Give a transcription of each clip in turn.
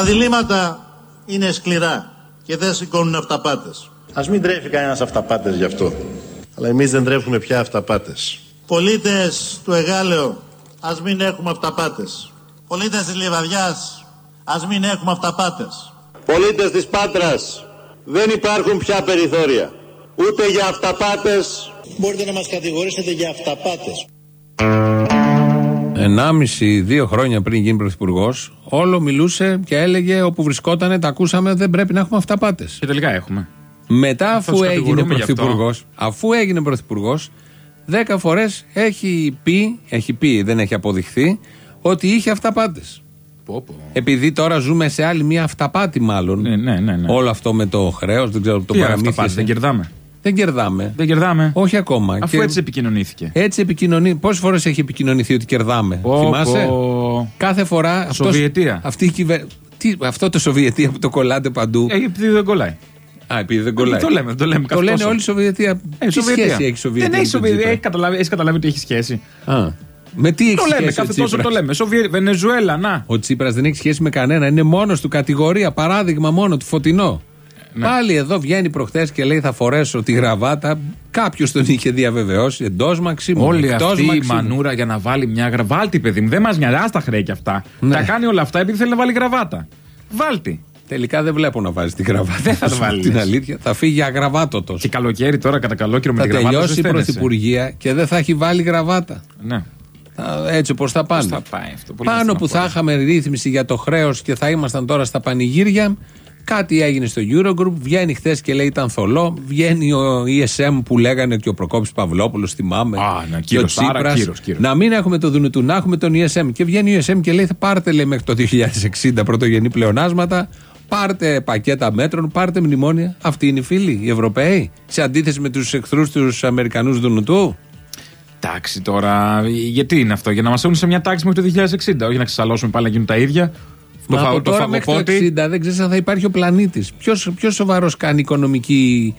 Τα διλήμματα είναι σκληρά και δεν σηκώνουν αυταπάτες. Ας μην τρέφει κανένας αυταπάτες γι' αυτό. Αλλά εμείς δεν τρέφουμε πια αυταπάτες. Πολίτες του Εγάλεω, ας μην έχουμε αυταπάτες. Πολίτες της Λιβαδιάς, ας μην έχουμε αυταπάτες. Πολίτες της Πάτρας, δεν υπάρχουν πια περιθώρια. Ούτε για αυταπάτες. Μπορείτε να μας κατηγορήσετε για αυταπάτες. Ενάμιση, δύο χρόνια πριν γίνει πρωθυπουργός, όλο μιλούσε και έλεγε όπου βρισκότανε, τα ακούσαμε, δεν πρέπει να έχουμε αυταπάτες. Και τελικά έχουμε. Μετά, Αυτό αφού τους έγινε κατηγορούμε γι' αυτό. πρωθυπουργός, αφού έγινε πρωθυπουργός, δέκα φορές έχει πει, έχει πει, δεν έχει αποδειχθεί, ότι είχε αυταπάτες. Πω, πω. Επειδή τώρα ζούμε σε άλλη μια αυταπάτη, μάλλον. Ναι, ναι, ναι, ναι. Όλο αυτό με το χρέος, δεν ξέρω το Τι παραμύθι. αυταπάτη, δεν κερδάμε. Δεν κερδάμε. Δεν κερδάμε. Όχι ακόμα. Αφού Και έτσι επικοινωνήθηκε. έτσι επικοινωνεί. Πόσες φορές έχει επικοινωνηθεί ότι κερδάμε, Πω, θυμάσαι; πω. Κάθε φορά. αυτός- Σοβιετία. αυτή η κυβε... Τι, αυτό το Σοβιετία που το κολλάτε παντού. Ε, επειδή δεν κολλάει. Α, επειδή δεν κολλάει. Το λέμε, το λέμε Το κάθε λένε τόσο. όλοι η Σοβιετία. Ε, τι Σοβιετία. σχέση έχει η Σοβιετία. Δεν έχει με τον Σοβιετία. Τσίπρα; Έχει καταλάβει, έχεις καταλάβει ότι έχει σχέση. Α, με τι έχει Το σχέση λέμε, ο κάθε τόσο Τσίπρας; το λέμε. Σοβιε... Βενεζουέλα, να. Ο Τσίπρα δεν έχει σχέση με κανένα. Είναι μόνος του κατηγορία. Παράδειγμα μόνο του φωτεινό. Ναι. Πάλι εδώ βγαίνει προχθές και λέει θα φορέσω τη γραβάτα. Κάποιος τον είχε διαβεβαιώσει εντός Μαξίμου. Όλη εκτός αυτή η Μαξίμου. μανούρα για να βάλει μια γραβάτα. Βάλτη, παιδί μου, δεν μας νοιάζει τα χρέη κι αυτά. Ναι. Τα κάνει όλα αυτά επειδή θέλει να βάλει γραβάτα. Βάλτη. Τελικά δεν βλέπω να βάζει τη γραβάτα. Δεν θα το σου πω βάλεις. Την αλήθεια. Θα φύγει αγραβάτοτο. Και καλοκαίρι τώρα κατά καλόκαιρο με Θα τη γραβάτα. τελειώσει η ζεσταίνεσαι. πρωθυπουργία και δεν θα έχει βάλει γραβάτα. Ναι. Θα- Έτσι όπως θα πάνε. Πώς θα πάει αυτό, πολύ Πάνω που θα ασθενοφόρο. είχαμε ρύθμιση για το χρέος και θα ήμασταν τώρα στα πανηγύρια, κάτι έγινε στο Eurogroup. Βγαίνει χθες και λέει ήταν θολό. Βγαίνει ο ESM που λέγανε και ο Προκόπης Παυλόπουλος, θυμάμαι. Α, ναι, και ο κύρος, άρα Τσίπρας. κύρος, κύρος. Να μην έχουμε το Δουνουτού, να έχουμε τον ESM. Και βγαίνει ο ESM και λέει θα πάρτε λέει, μέχρι το 2060 πρωτογενή πλεονάσματα. Πάρτε πακέτα μέτρων, πάρτε μνημόνια. Αυτοί είναι οι φίλοι, οι Ευρωπαίοι. Σε αντίθεση με τους εχθρούς τους Αμερικανούς Δουνουτού. Εντάξει τώρα, γιατί είναι αυτό, για να μας έχουν σε μια τάξη μέχρι το 2060, όχι να ξεσαλώσουμε πάλι να γίνουν τα ίδια. Μα φα- από τώρα μέχρι το φαγοπότη. 60 δεν ξέρεις αν θα υπάρχει ο πλανήτης. Ποιος σοβαρός κάνει οικονομική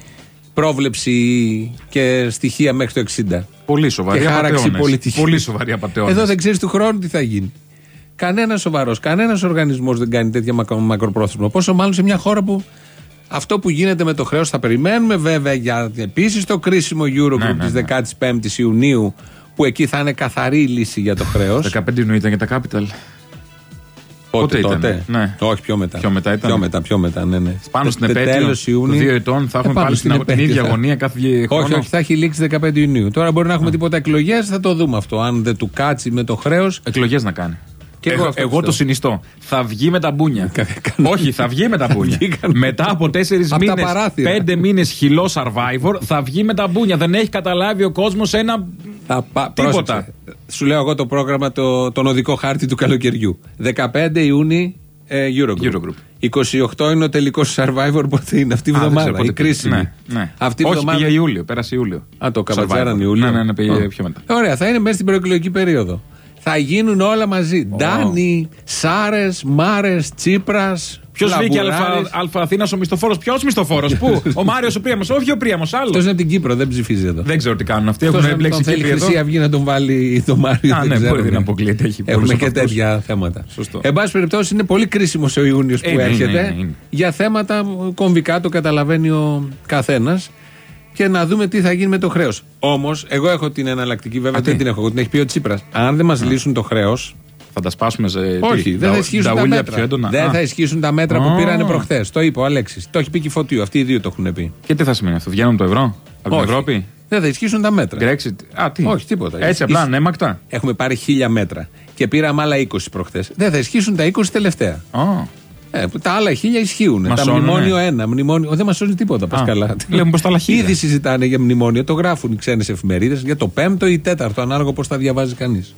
πρόβλεψη και στοιχεία μέχρι το 60. Πολύ σοβαρή και χάραξη απατεώνες. πολιτική. Πολύ σοβαρή απατεώνες. Εδώ δεν ξέρεις του χρόνου τι θα γίνει. Κανένας σοβαρός, κανένας οργανισμός δεν κάνει τέτοια μακρο- μακροπρόθεσμα. Πόσο μάλλον σε μια χώρα που αυτό που γίνεται με το χρέος θα περιμένουμε βέβαια για επίσης το κρίσιμο Eurogroup Ναι, ναι, ναι. τη 15η Ιουνίου που εκεί θα είναι καθαρή λύση για το χρέος. 15 Ιουνίου ήταν για τα Capital. Πότε Πότε ήταν, τότε. ναι. Όχι, πιο μετά. Πιο μετά ήταν. Πιο μετά, πιο μετά, ναι, ναι. Πάνω στην Τε- επέτειο τέλος των Ιούνιου. δύο ετών θα έχουμε Ε, πάνω πάλι στην στην την επέτειο ίδια θα- αγωνία κάθε χρόνο. Όχι, όχι, θα έχει λήξει 15 Ιουνίου. Τώρα μπορεί να έχουμε τίποτα εκλογές, θα το δούμε αυτό. Αν δεν του κάτσει με το χρέος. Εκλογές να κάνει. Και εγώ εγώ αυτό εγώ πιστεύω. το συνιστώ. Θα βγει με τα μπούνια. Κα- κα- Όχι, θα βγει με τα μπούνια. βγει κανένα. Μετά από τέσσερις Απ' τα μήνες, παράθυρα. πέντε μήνες χυλό survivor, θα βγει με τα μπούνια. Δεν έχει καταλάβει ο κόσμος ένα. Θα πα- Τίποτα. πρόσεξε. Σου λέω εγώ το πρόγραμμα, το, τον οδικό χάρτη του καλοκαιριού. 15 Ιούνιου ε, Eurogroup. Eurogroup. 28 είναι ο τελικός survivor, πότε είναι αυτή η Α, δεν εβδομάδα. ξέρω η πότε- κρίσιμη. Ναι, ναι. Αυτή η Όχι, εβδομάδα. πήγε Ιούλιο. Πέρασε Ιούλιο. Α, το Καβατσάραν Survivor. Ιούλιο. Ναι, ναι, ναι, πήγε Α. πιο μετά. Ωραία, θα είναι μέσα στην προεκλογική περίοδο. Θα γίνουν όλα μαζί. Ντάνι, Σάρες, Μάρες, Τσίπρας. Ποιος βγήκε Αλφα, Αλφα Αθήνα ο μισθοφόρος; Ποιος μισθοφόρος, πού; ο Μάριος ο Πρίαμος. Όχι ο Πρίαμος, Αυτός άλλο. είναι από την Κύπρο, δεν ψηφίζει εδώ. Δεν ξέρω τι κάνουν αυτοί. Αυτός Έχουν αν μπλέξει τον θέλει η Κύπροι εδώ. Χρυσή Αυγή να τον βάλει το Μάριο. Α, δεν ναι, ξέρω, μπορεί, δεν αποκλείεται, έχει Έχουμε πολλούς και από αυτούς. τέτοια θέματα. Σωστό. Εν πάση περιπτώσει, είναι πολύ κρίσιμος ο Ιούνιος που Είναι, είναι, έρχεται είναι, είναι. για θέματα κομβικά, το καταλαβαίνει ο καθένας. Και να δούμε τι θα γίνει με το χρέος. Όμως, εγώ έχω την εναλλακτική, βέβαια Α, δεν τι; την έχω, εγώ την έχει πει ο Τσίπρας. Αν δεν μας λύσουν το χρέο, Θα τα σπάσουμε σε. όχι, τι, δεν θα τα- ισχύσουν τα ταούλια μέτρα. πιο έντονα; Δεν Α. θα ισχύσουν τα μέτρα που Α. πήρανε προχθές. Το είπε ο Αλέξης. Το έχει πει και η Φωτίου. Αυτοί οι δύο το έχουν πει. Και τι θα σημαίνει αυτό, βγαίνουν το ευρώ από την Όχι. Ευρώπη; Δεν θα ισχύουν τα μέτρα. Brexit. Α, τι; Όχι, τίποτα. Έτσι Ισχύει. απλά, ανέμακτα. Έχουμε πάρει χίλια μέτρα και πήραμε άλλα 20 προχθές. Δεν θα ισχύσουν τα 20 τελευταία. Α, Ε, που τα άλλα χίλια ισχύουν. Μας τα σώνουνε. μνημόνιο ένα. Μνημόνιο, δεν μα σώζει τίποτα. Πας Α, καλά. λέμε πως τα άλλα χίλια. Ήδη συζητάνε για μνημόνιο. Το γράφουν οι ξένες εφημερίδες για το πέμπτο ή τέταρτο, ανάλογα πώ τα διαβάζει κανείς.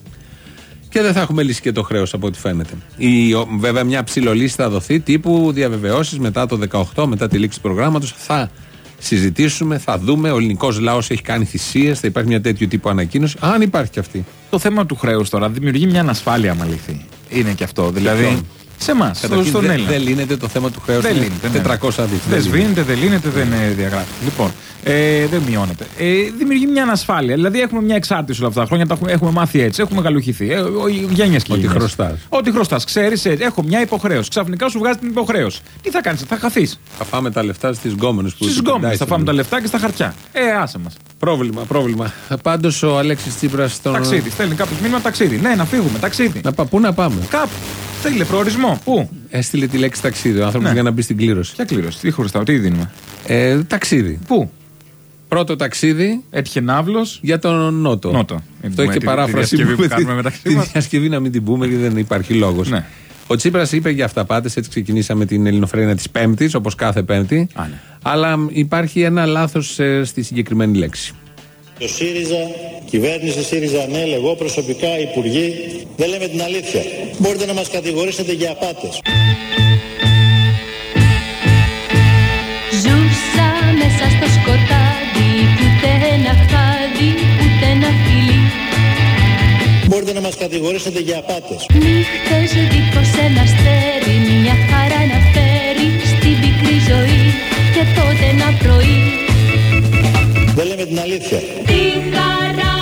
Και δεν θα έχουμε λύσει και το χρέος από ό,τι φαίνεται. Η, ο- βέβαια, μια ψηλολύση θα δοθεί τύπου διαβεβαιώσεις μετά το 18, μετά τη λήξη του προγράμματος. Θα συζητήσουμε, θα δούμε. Ο ελληνικός λαός έχει κάνει θυσίες. Θα υπάρχει μια τέτοιου τύπου ανακοίνωση. Αν υπάρχει και αυτή. Το θέμα του χρέους τώρα δημιουργεί μια ανασφάλεια, άμα λυθεί. Είναι και αυτό. Δηλαδή, Σε εμάς, Καταρχήν, στον δεν- Έλληνα. Δεν λύνεται το θέμα του χρέους. Δεν λύνεται. ναι. 400 δις. Δεν σβήνεται, δεν λύνεται, δεν ε, διαγράφει. Λοιπόν, ε, δεν μειώνεται. Ε, δημιουργεί μια ανασφάλεια. Δηλαδή έχουμε μια εξάρτηση όλα αυτά τα χρόνια, τα έχουμε, έχουμε μάθει έτσι, έχουμε γαλουχηθεί. Ε, Γενιέ και Ότι γενιές. χρωστάς. Ότι χρωστάς. Ξέρεις, έχω μια υποχρέωση. Ξαφνικά σου βγάζει την υποχρέωση. Τι θα κάνεις, θα χαθείς. Θα φάμε τα λεφτά στις γκόμενες που Στις του γκόμενες πετάει θα στην- φάμε τα λεφτά και στα χαρτιά. Ε, άσε μας. Πρόβλημα, πρόβλημα. Πάντως ο Αλέξης Τσίπρας στον. Ταξίδι. Στέλνει κάποιος μήνυμα ταξίδι. Ναι, να φύγουμε. Ταξίδι. Να πά, πού να πάμε; Κάπου. Θέλει προορισμό. Πού; Έστειλε τη λέξη ταξίδι ο άνθρωπος Ναι. για να μπει στην κλήρωση. Ποια κλήρωση. Τι χωριστάω, τι δίνουμε; Ε, ταξίδι. Πού; Πρώτο ταξίδι Έτυχε ναύλος. για τον Νότο. Νότο. Αυτό Ε, έχει τη- και τη παράφραση διασκευή που με κάνουμε τη- μεταξύ Τη μας. διασκευή να μην την πούμε γιατί δεν υπάρχει λόγος. Ναι. Ο Τσίπρας είπε για αυταπάτες, έτσι ξεκινήσαμε την ελληνοφρένεια της Πέμπτης, όπως κάθε Πέμπτη. Α, ναι. Αλλά υπάρχει ένα λάθος στη συγκεκριμένη λέξη. Το ΣΥΡΙΖΑ, κυβέρνηση ΣΥΡΙΖΑ ΝΕΛ, εγώ προσωπικά, υπουργοί, δεν λέμε την αλήθεια. Μπορείτε να μας κατηγορήσετε για απάτες. Ζούσα μέσα στο σκοτάδι Ούτε ένα χάδι, ούτε ένα φιλί Μπορείτε να μας κατηγορήσετε για απάτες. Νύχτες δίχως ένα αστέρι Μια χαρά να φέρει στην πικρή ζωή Και τότε ένα πρωί Δεν λέμε την αλήθεια. Τη χαρά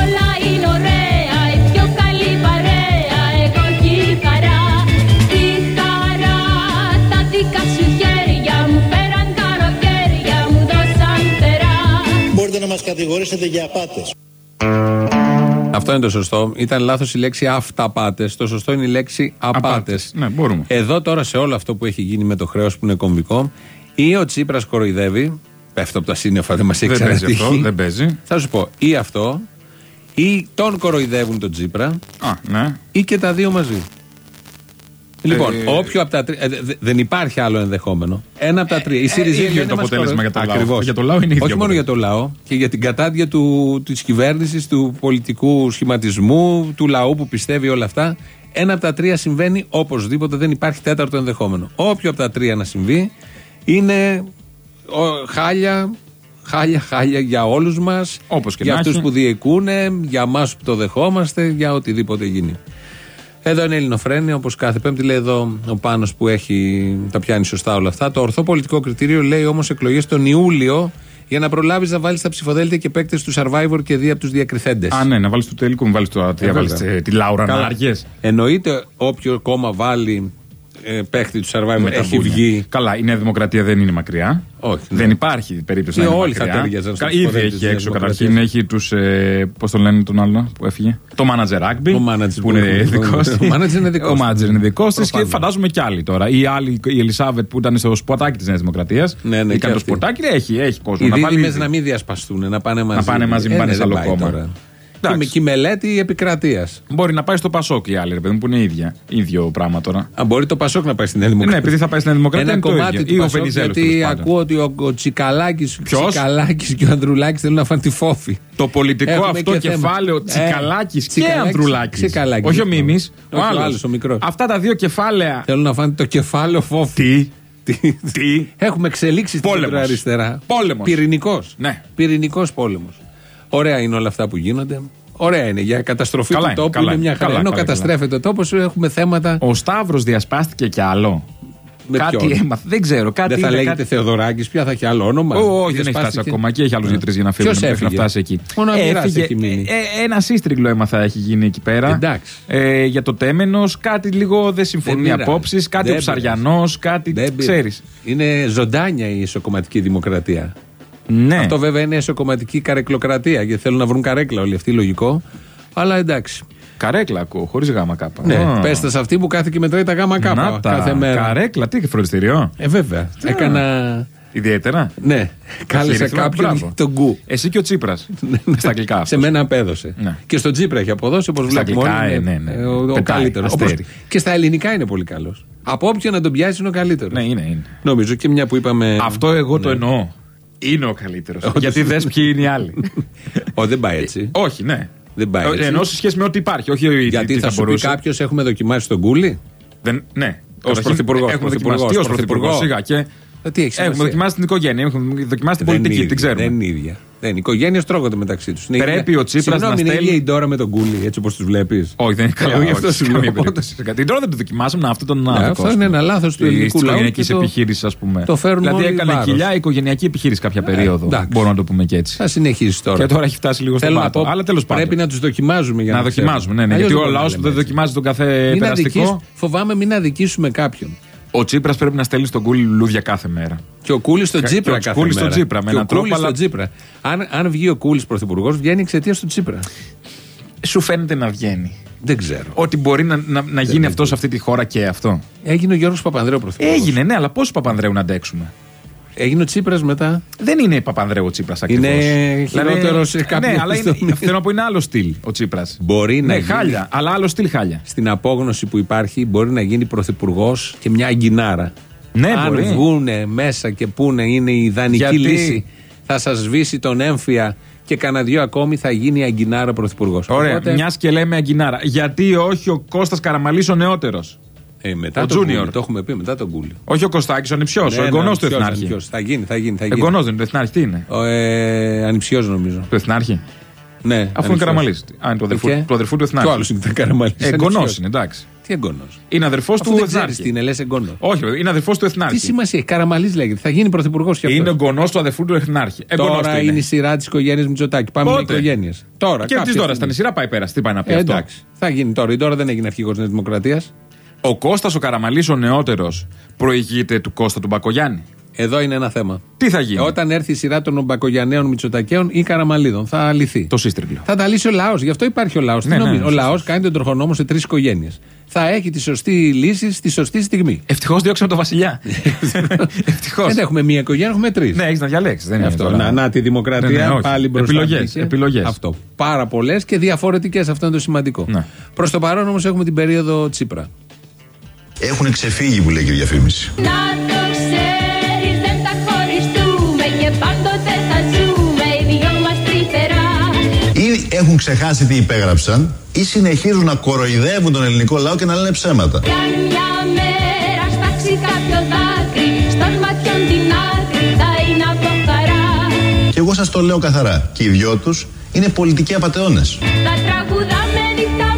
όλα είναι ωραία Η πιο καλή παρέα Εγώ και η χαρά Τη χαρά τα δικά σου χέρια Μου φέραν καλοκαίρια Μου δώσαν φτερά Μπορείτε να μας κατηγορήσετε για απάτες. Αυτό είναι το σωστό. Ήταν λάθος η λέξη αυταπάτες. Το σωστό είναι η λέξη απάτες. Απάτες. Ναι, μπορούμε. Εδώ τώρα σε όλο αυτό που έχει γίνει με το χρέος που είναι κομβικό, ή ο Τσίπρας κοροϊδεύει. Πέφτω από τα σύννεφα, δεν μας έχει Δεν παίζει ξανατύχει. αυτό. Δεν παίζει. Θα σου πω, ή αυτό, ή τον κοροϊδεύουν τον Τσίπρα, Α, ναι. ή και τα δύο μαζί. Λοιπόν, Ε, όποιο από τα τρία. ε, δε- δε- δεν υπάρχει άλλο ενδεχόμενο. Ένα από τα τρία. Η ε, ΣΥΡΙΖΑ ίδιο λένε είναι το μας αποτέλεσμα κοροϊδεύουν. για το λαό. Ακριβώς. Για το λαό είναι ίδιο Όχι μόνο για το λαό, και για την κατάδια του, της κυβέρνησης, του πολιτικού σχηματισμού, του λαού που πιστεύει όλα αυτά. Ένα από τα τρία συμβαίνει οπωσδήποτε, δεν υπάρχει τέταρτο ενδεχόμενο. Όποιο από τα τρία να συμβεί είναι ο, χάλια, χάλια, χάλια για όλους μας, Όπως και για να αυτούς έχει. που διεκούνε, για εμάς που το δεχόμαστε, για οτιδήποτε γίνει. Εδώ είναι η Ελληνοφρένια, όπως κάθε Πέμπτη λέει εδώ ο Πάνος που έχει, τα πιάνει σωστά όλα αυτά. Το ορθό πολιτικό κριτήριο λέει όμως εκλογές τον Ιούλιο για να προλάβεις να βάλεις στα ψηφοδέλτια και παίκτες του survivor και δύο από τους διακριθέντες. Α, ναι, να βάλεις του τελικού, μην βάλεις το. Τι, να βάλεις, βέβαια. ε, τη Λάουρα Καλά. Νάργε. Εννοείται όποιο κόμμα βάλει ε, παίκτη του survivor Με τα έχει μπούνια. βγει. Καλά, η Νέα Δημοκρατία δεν είναι μακριά. Όχι, Δεν ναι. υπάρχει περίπτωση Και να είναι όλοι θα μακριά. ταιριάζαν στο Κα- Ήδη ψηφοδέλτιο της έχει Νέας έξω Δημοκρατίας. καταρχήν. Έχει τους. Ε, Πώς το λένε τον άλλο που έφυγε; Το manager rugby. Ο manager που που είναι είναι- δικός ο της. manager είναι δικός Ο του. manager είναι δικός της και Προφανώς. φαντάζομαι κι άλλοι τώρα. Η άλλη, η Ελισάβετ που ήταν στο σποτάκι της Νέας Δημοκρατίας. Ναι, ναι, και Ήταν το αυτή. σποτάκι, έχει, έχει κόσμο. Οι να βάλει δίδυμες ήδη. να μην διασπαστούν, να πάνε μαζί. Να πάνε μαζί, μην Ε, πάνε ναι, σε δεν άλλο πάει κόμμα. Τώρα. Εντάξει. Και, με- και η μελέτη επικρατείας. Μπορεί να πάει στο Πασόκ η άλλη, ρε παιδί μου, που είναι ίδια. ίδιο πράγμα τώρα. Αν μπορεί το Πασόκ να πάει στην Νέα Δημοκρατία. Ναι, επειδή θα πάει στην Νέα Δημοκρατία, Ένα είναι το κομμάτι ίδιο. του Ή ο Πασόκ, Βενιζέλος, Γιατί τέλος πάντων. ακούω ότι ο, ο Τσικαλάκης, Ποιος; Τσικαλάκης και ο Ανδρουλάκης θέλουν να φάνε τη φόφη. Το πολιτικό Έχουμε αυτό και θέμα. κεφάλαιο Ε, Τσικαλάκης και Τσικαλάκης, Ανδρουλάκης. Τσικαλάκης. Όχι ο Μίμης. Ο Όχι, ο άλλος. άλλος, ο μικρός. Αυτά τα δύο κεφάλαια. Θέλουν να φάνε το κεφάλαιο φόφη. Τι; Τι; Έχουμε εξελίξει στην Πόλεμος. αριστερά. Πόλεμος. Πυρηνικός. Ναι. Πυρηνικός πόλεμος. Ωραία είναι όλα αυτά που γίνονται. Ωραία είναι. Για καταστροφή Καλά του είναι, τόπου καλά είναι είναι. μια χαρά. Καλά, Ενώ καλά, καταστρέφεται ο τόπος, έχουμε θέματα. Ο Σταύρος διασπάστηκε κι άλλο. Με κάτι ποιον; έμαθα. Δεν ξέρω. Κάτι Δεν θα είδα, λέγεται κάτι... Θεοδωράκης, πια θα έχει άλλο όνομα. Ω, όχι, δεν έχει φτάσει Διασπάστηκε. ακόμα. Και έχει άλλους δύο-τρεις για να φύγουν Ποιος μέχρι να έφυγε; φτάσει εκεί. Μόνο ο Αμυράς Έφυγε, έχει μείνει. ε, ε, ένα σύστριγγλο έμαθα έχει γίνει εκεί πέρα. Εντάξει. Ε, για το τέμενος, κάτι λίγο δεν συμφωνεί πειράζει. απόψεις. Κάτι Δεν ο Ψαριανός, κάτι. Δεν πειράζει. Ξέρεις. Είναι ζωντάνια η ισοκομματική δημοκρατία. Ναι. Αυτό βέβαια είναι ισοκομματική καρεκλοκρατία γιατί θέλουν να βρουν καρέκλα όλοι αυτοί, λογικό. Αλλά εντάξει. Καρέκλα ακούω, χωρίς γάμα κάπα. Ναι, Α. πέστε σε αυτή που κάθε και μετράει τα γάμα κάπα Να τα, κάθε μέρα. Καρέκλα, τι φροντιστήριο; Ε, βέβαια. Έκανα. Ιδιαίτερα. Ναι, κάλεσα ρυθμό, κάποιον μπράβο. για τον γκου. Εσύ και ο Τσίπρας. Στα αγγλικά. Σε αυτός. μένα απέδωσε. Ναι. Και στον Τσίπρα έχει αποδώσει όπως Στα βλέπουμε. αγγλικά, όλοι, ε, είναι, ναι, ναι. ε, Ο, ο Πετάει, καλύτερος. αστέρι. Και στα ελληνικά είναι πολύ καλός. Από όποιον να τον πιάσει είναι ο καλύτερος. Ναι, είναι, είναι. Νομίζω και μια που είπαμε. Αυτό εγώ το Ναι. εννοώ. Είναι ο καλύτερος. Όντως. Γιατί δες ποιοι είναι οι άλλοι. Ω, δεν πάει έτσι. όχι, ναι. Δεν πάει Ε, έτσι. Εννοώ σε σχέση με ό,τι υπάρχει. Όχι τι- Γιατί τι θα, σου πει μπορούσε. κάποιος έχουμε δοκιμάσει τον Κούλι. Δεν, ναι. Ως Καταρχήν, πρωθυπουργός, Έχουμε πρωθυπουργός, δοκιμαστεί ως πρωθυπουργός. πρωθυπουργός. Σιγά και. Ε, τι έχεις Έχουμε σημασία; δοκιμάσει την οικογένεια, έχουμε δοκιμάσει την Δεν πολιτική. είναι Την ίδια, ξέρουμε. Δεν είναι ίδια. Δεν είναι. Οι οικογένειες τρώγονται μεταξύ τους. Πρέπει ο Τσίπρας να είναι στέλνει- ίδια η Ντόρα με τον Κούλι, έτσι όπως τους βλέπεις. Όχι, δεν είναι καλά. Εγώ γι' όχι, αυτό σε σου καμία λέω. περίπτωση. Την τώρα δεν το δοκιμάσαμε, να, αυτό τον Ναι, άδικο. αυτό ας είναι πούμε. ένα λάθος του Τη- ελληνικού της λαού οικογενειακής και το- επιχείρησης, ας πούμε. το φέρνουν Δηλαδή όλοι έκανε βάρος. κοιλιά οικογενειακή επιχείρηση κάποια Ε, περίοδο. εντάξει. Μπορούμε να το πούμε και έτσι. Θα συνεχίσει τώρα. Και τώρα έχει φτάσει λίγο στον Θέλω να πάτο. πω, Αλλά τέλος πάντων. Πρέπει να τους δοκιμάζουμε για να, Να δοκιμάζουμε, ναι, ναι. Αλλιώς Γιατί ο μπορούμε να λαός που λέμε δεν έτσι. δοκιμάζει τον κάθε Μην περαστικό. αδικείς- φοβάμαι μην αδικήσουμε κάποιον. Ο Τσίπρας πρέπει να στέλνει στον κούλι λουλούδια κάθε μέρα. Και ο Κούλη στον Και- Τσίπρα και ο κάθε Κούλης μέρα. στον Τσίπρα, με Και ο έναν τρόπο, Κούλης αλλά- στον Τσίπρα. Αν, αν βγει ο Κούλη πρωθυπουργός, βγαίνει εξαιτίας του Τσίπρα. Σου φαίνεται να βγαίνει. Δεν ξέρω. Ότι μπορεί να, να, να γίνει αυτός σε αυτή τη χώρα και αυτό. Έγινε ο Γιώργος Παπανδρέου πρωθυπουργός. Έγινε, ναι, αλλά πόσο Παπανδρέου να αντέξουμε; Έγινε ο Τσίπρας μετά; Δεν είναι Παπανδρέου ο Τσίπρας ακριβώς. Είναι χειρότερος σε κάποιες Ναι, αλλά είναι, τομείς. θέλω να πω είναι άλλο στυλ ο Τσίπρας. Μπορεί να Ναι, γίνει. χάλια, αλλά άλλο στυλ χάλια. Στην απόγνωση που υπάρχει, μπορεί να γίνει πρωθυπουργός και μια αγκινάρα. Ναι, Αν μπορεί. βγούνε μέσα και πούνε είναι η ιδανική Γιατί; λύση, θα σας σβήσει τον έμφυα και κανένα δυο ακόμη θα γίνει η αγκινάρα πρωθυπουργός. Ωραία, μιας και λέμε αγκινάρα. Γιατί όχι ο Κώστας Καραμαλής ο νεότερος; Ε, μετά Ο τον Junior. Κούλι, το έχουμε πει μετά τον Κούλι. Όχι ο Κωστάκη, ο ανιψιό, Ναι, ο εγγονός ναι, του ανιψιός, Εθνάρχη. ανιψιός. Θα γίνει, θα γίνει. Θα γίνει. Εγγονός δεν είναι του Εθνάρχη, τι είναι; Ο, ε, ανιψιός νομίζω. Του Εθνάρχη; Ναι, Αφού είναι ανιψιός. Καραμαλή. Α, είναι του αδερφού, Και; του αδερφού του Κι Εθνάρχη. άλλος είναι Καραμαλής. Εγγονός Ανιψιός. είναι, εντάξει. Τι εγγονός; Είναι αδερφός Αφού του δεν ξέρεις τι Εθνάρχη. είναι, λες εγγονός. Όχι, είναι αδερφός του Τι Εθνάρχη. σημασία έχει, Καραμαλή λέγεται. Θα γίνει πρωθυπουργός και αυτός. Είναι εγγονός του αδερφού του Εθνάρχη. Εγγονός Τώρα του είναι η σειρά της οικογένειας Μητσοτάκη. Πάμε με Πότε; οικογένειες. Τώρα. Και κάποια τη τώρα, στα στιγμή. νησιά πάει πέρα. Τι πάει να πει Ε, αυτό; εντάξει. Θα γίνει τώρα. Η τώρα δεν έγινε αρχηγός τη Δημοκρατίας. Ο Κώστας ο Καραμαλής ο νεότερος προηγείται του Κώστα του Μπακογιάννη. Εδώ είναι ένα θέμα. Τι θα γίνει; Όταν έρθει η σειρά των Μπακογιανέων Μητσοτακέων ή Καραμαλίδων, θα λυθεί. Το σύστριγκλο. Θα τα λύσει ο λαός. Γι' αυτό υπάρχει ο λαός. Ναι, ναι, ο σωστό, λαός κάνει τον τροχονόμο σε τρεις οικογένειες. Θα έχει τη σωστή λύση στη σωστή στιγμή. Ευτυχώς διώξαμε τον Βασιλιά. Ευτυχώς. Δεν έχουμε μία οικογένεια, έχουμε τρεις. Ναι, έχεις να διαλέξεις. Δεν είναι Αυτό. τώρα. Να, να τη δημοκρατία Ναι, ναι, όχι. πάλι μπροστά. Επιλογές, μπήκε. επιλογές. Αυτό. Πάρα πολλές και διαφορετικές. Αυτό είναι το σημαντικό. Ναι. Προς το παρόν όμως έχουμε την περίοδο Τσίπρα. Έχουν ξεφύγει που λέει και η διαφήμισης. Να το ξέρεις δεν θα χωριστούμε και πάντοτε θα ζούμε οι δυο μας τρυφερά Ή έχουν ξεχάσει τι υπέγραψαν ή συνεχίζουν να κοροϊδεύουν τον ελληνικό λαό και να λένε ψέματα. Κι αν μια μέρα στάξει κάποιο δάκρυ Στον ματιών την άκρη θα είναι από χαρά Και εγώ σας το λέω καθαρά. Και οι δυο τους είναι πολιτικοί απατεώνες. Θα τραγουδάμε νύχτα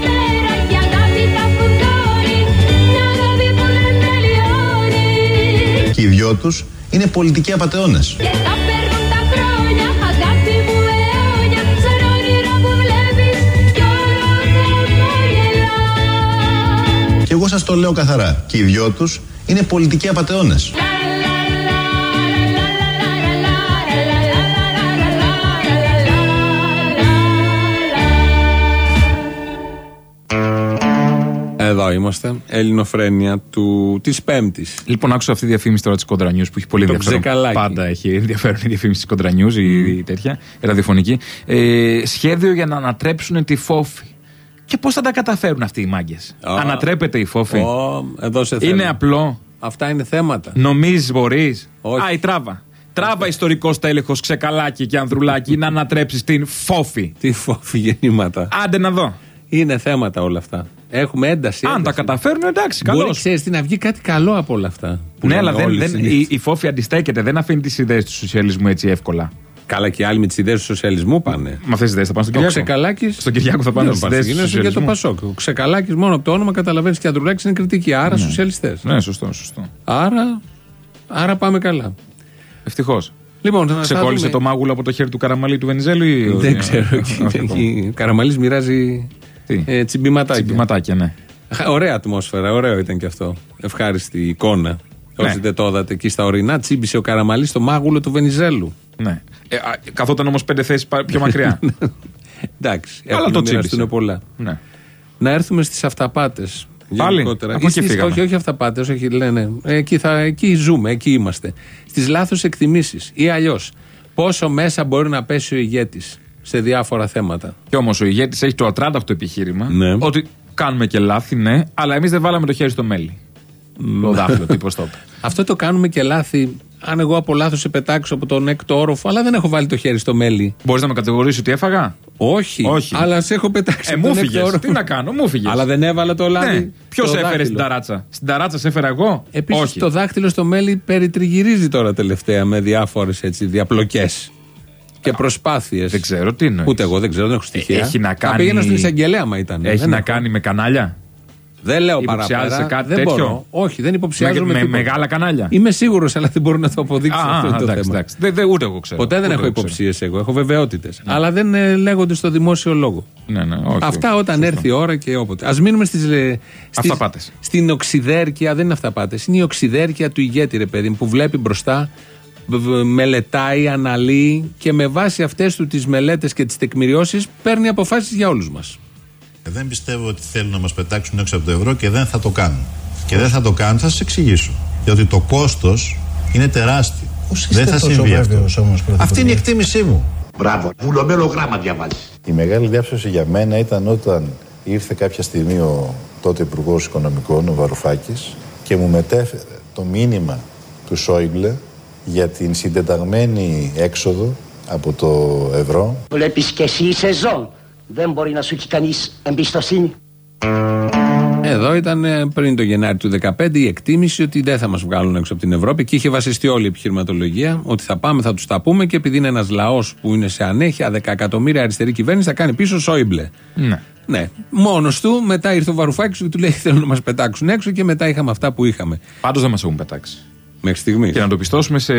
οι δυο τους είναι πολιτικοί απατεώνες. Και θα περνούν τα χρόνια αγάπη μου αιώνια Σαν όνειρα που βλέπεις κι όλο χαμόγελα Και εγώ σας το λέω καθαρά. Και οι δυο τους είναι πολιτικοί απατεώνες. Εδώ είμαστε. Ελληνοφρένεια του... της Πέμπτης. Λοιπόν, άκουσα αυτή τη διαφήμιση τώρα της Κοντρανιού που έχει πολύ Το ενδιαφέρον. Ξεκαλάκι. Πάντα έχει ενδιαφέρον η διαφήμιση της Κοντρανιού, η, η τέτοια, η ραδιοφωνική. Ε, σχέδιο για να ανατρέψουν τη φόφη. Και πώς θα τα καταφέρουν αυτοί οι μάγκες; Α. Ανατρέπεται η φόφη; Ω, εδώ σε θέλω. Είναι απλό; Αυτά είναι θέματα. Νομίζεις μπορείς; Όχι. Α, η τράβα. Τράβα ιστορικός τέλεχος, ξεκαλάκι και ανδρουλάκι να ανατρέψεις την φόφη. Τι φόφη γεννήματα. Άντε να δω. Είναι θέματα όλα αυτά. Έχουμε ένταση. Αν τα ένταση. καταφέρουν, εντάξει, Μπορεί, καλώς. ξέρεις, τι, να βγει κάτι καλό από όλα αυτά. που Ναι, λένε αλλά δεν, όλοι δεν, συνήθως. η, η φόφη αντιστέκεται, δεν αφήνει τις ιδέες του σοσιαλισμού έτσι εύκολα. Καλά και οι άλλοι με τις ιδέες του σοσιαλισμού πάνε. Με αυτές τις ιδέες θα πάνε στον Ο Κυριάκο. Ξεκαλάκη. Στον Κυριάκο θα πάνε Ναι, στις ο ιδέες του Παρθενίνος και το σοσιαλισμού. Πασόκ. Ο Ξεκαλάκης μόνο από το όνομα καταλαβαίνεις και Ανδρουλάκη είναι κριτική. Άρα σοσιαλιστές. Ναι, σωστό, σωστό. Άρα, άρα πάμε καλά. Ευτυχώς. Λοιπόν, θα Ξεκόλλησε θα το δούμε- μάγουλο από το χέρι του Καραμαλή του Βενιζέλου ή. Δεν ξέρω. Όχι εκεί- ακόμα. εκεί Καραμαλής μοιράζει Τι; ε, τσιμπηματάκια. Τσιμπηματάκια, ναι. Χα- Ωραία ατμόσφαιρα, ωραίο ήταν και αυτό. Ευχάριστη εικόνα. Ναι. Όσοι δεν το είδατε εκεί στα ορεινά, τσίμπησε ο Καραμαλής στο μάγουλο του Βενιζέλου. ναι. Ε, α, καθόταν όμως πέντε θέσεις πιο μακριά. Εντάξει, Αλλά έχουν το μοιραστούν τσίμπησε. πολλά. ναι. Να έρθουμε στις αυταπάτες. Πάλι; Από εκεί φύγαμε. όχι, όχι αυταπάτες, όχι, λένε. Εκεί, θα, εκεί ζούμε, εκεί είμαστε. Στις λάθος εκτιμήσεις. Ή αλλιώς, πόσο μέσα μπορεί να πέσει ο ηγέτης; Σε διάφορα θέματα. Και όμως ο ηγέτης έχει το ατράνταχτο επιχείρημα Ναι. ότι κάνουμε και λάθη, ναι, αλλά εμείς δεν βάλαμε το χέρι στο μέλι. Το δάχτυλο, τι πώς το είπε. Αυτό το κάνουμε και λάθη. Αν εγώ από λάθος σε πετάξω από τον έκτο όροφο, αλλά δεν έχω βάλει το χέρι στο μέλι. Μπορείς να με κατηγορήσεις ότι έφαγα; Όχι, Όχι. αλλά σε έχω πετάξει Ε, από μου τον φύγες. έκτο όροφο. Τι να κάνω, μου φύγες. Αλλά δεν έβαλα το λάδι. Ναι. Ποιος το έφερε δάχτυλο. στην ταράτσα; Στην ταράτσα σε έφερα εγώ; Επίσης Όχι. το δάχτυλο στο μέλι περιτριγυρίζει τώρα τελευταία με διάφορες διαπλοκές. Και προσπάθειες. Δεν ξέρω τι εννοείς. Ούτε εγώ δεν ξέρω, δεν έχω στοιχεία. Ε, έχει να Θα κάνει- πήγαινα στην εισαγγελέα, μα ήταν. Έχει Δεν να έχω. κάνει με κανάλια; Δεν λέω Υποψιάζεσαι παραπέρα. κάτι δεν τέτοιο; μπορώ. Όχι, δεν υποψιάζομαι. με, με τίποτα. μεγάλα κανάλια; Είμαι σίγουρος, αλλά δεν μπορώ να το αποδείξω. Α, αυτό είναι το εντάξει, θέμα. εντάξει. Δεν- δεν- ούτε εγώ ξέρω. Ποτέ δεν Ούτε έχω εγώ ξέρω. υποψίες εγώ. Έχω βεβαιότητες. Αλλά δεν ε, λέγονται στο δημόσιο λόγο. Ναι, ναι, όχι, Αυτά όχι. όταν Σωστό. έρθει η ώρα και όποτε. Α μείνουμε στις, ε, στις, Αυταπάτες. στην οξυδέρκεια. Δεν είναι αυταπάτε. Είναι η οξυδέρκεια του ηγέτη, ρε παιδί μου, που βλέπει μπροστά, β- β- μελετάει, αναλύει και με βάση αυτές του τις μελέτες και τις τεκμηριώσεις παίρνει αποφάσεις για όλους μας. Δεν πιστεύω ότι θέλουν να μας πετάξουν έξω από το ευρώ και δεν θα το κάνουν. Και δεν θα το κάνουν, θα σας εξηγήσω. Διότι το κόστος είναι τεράστιο. δεν θα συμβεί αυτό. Αυτή είναι η εκτίμησή μου. Μπράβο. Βουλωμένο γράμμα διαβάζεις. Η μεγάλη διάψευση για μένα ήταν όταν ήρθε κάποια στιγμή ο τότε Υπουργός Οικονομικών, ο Βαρουφάκης, και μου μετέφερε το μήνυμα του Σόιγκλε για την συντεταγμένη έξοδο από το ευρώ. Βλέπεις και εσύ είσαι ζών. Δεν μπορεί να σου έχει κανείς εμπιστοσύνη. Εδώ ήταν ε, πριν το Γενάρη του 2015 η εκτίμηση ότι δεν θα μας βγάλουν έξω από την Ευρώπη και είχε βασιστεί όλη η επιχειρηματολογία ότι θα πάμε, θα τους τα πούμε και επειδή είναι ένας λαός που είναι σε ανέχεια, 10 εκατομμύρια αριστερή κυβέρνηση, θα κάνει πίσω Σόιμπλε. Ναι. Ναι, μόνος του. Μετά ήρθε ο Βαρουφάκης και του λέει: Θέλουν να μας πετάξουν έξω και μετά είχαμε αυτά που είχαμε. Πάντως δεν μας έχουν πετάξει. Μέχρι στιγμής. Και να το πιστώσουμε σε